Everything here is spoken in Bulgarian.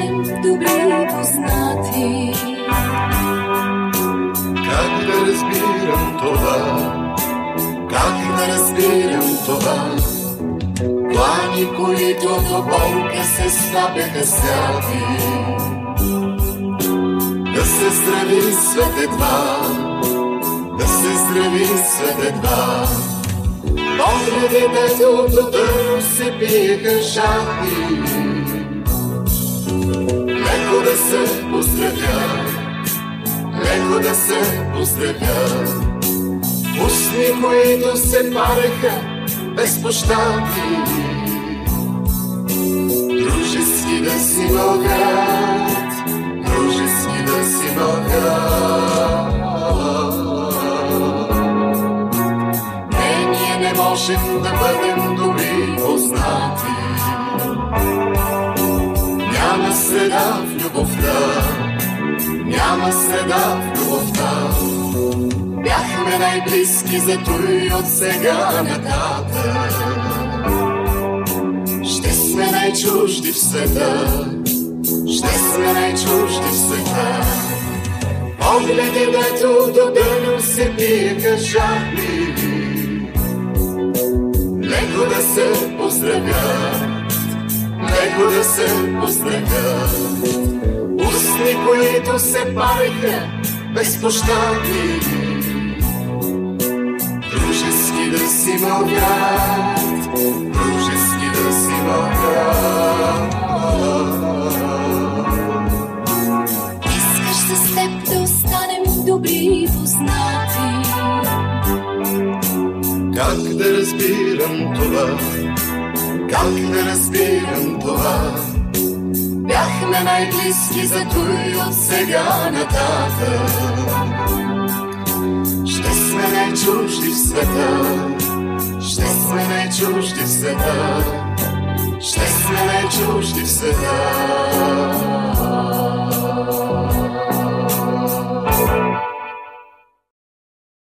останем добри познати. Как да разбирам това? Как да разбирам това? Плани, които до болка се стапяха святи. Да се здрави свет едва, да се здрави свет едва. Погледите до дърво се пиеха жадни. Да се поздравя. Устни, които се пареха безпощадни. Дружески да си мълкат, дружески да си мълкат. Не, ние не можем да бъдем добри познати. Няма среда в любовта, няма среда в любовта. Бяхме най-близки, зато и от сега нататък. Ще сме най-чужди в света, ще сме най-чужди в света. Погледи дето до дъно се биеха жадни. Леко да се поздравят, леко да се поздравят. Устни, които се пареха безпощадни. Дружески да си мълкат, дружески да си мълкат. Искаш с теб да останем добри познати. Как да разбирам това? Как да разбирам това? Бяхме най-близки, зато и от сега нататък. Ще сме най-чужди в света, ще сме най-чужди в света, ще сме най-чужди в света.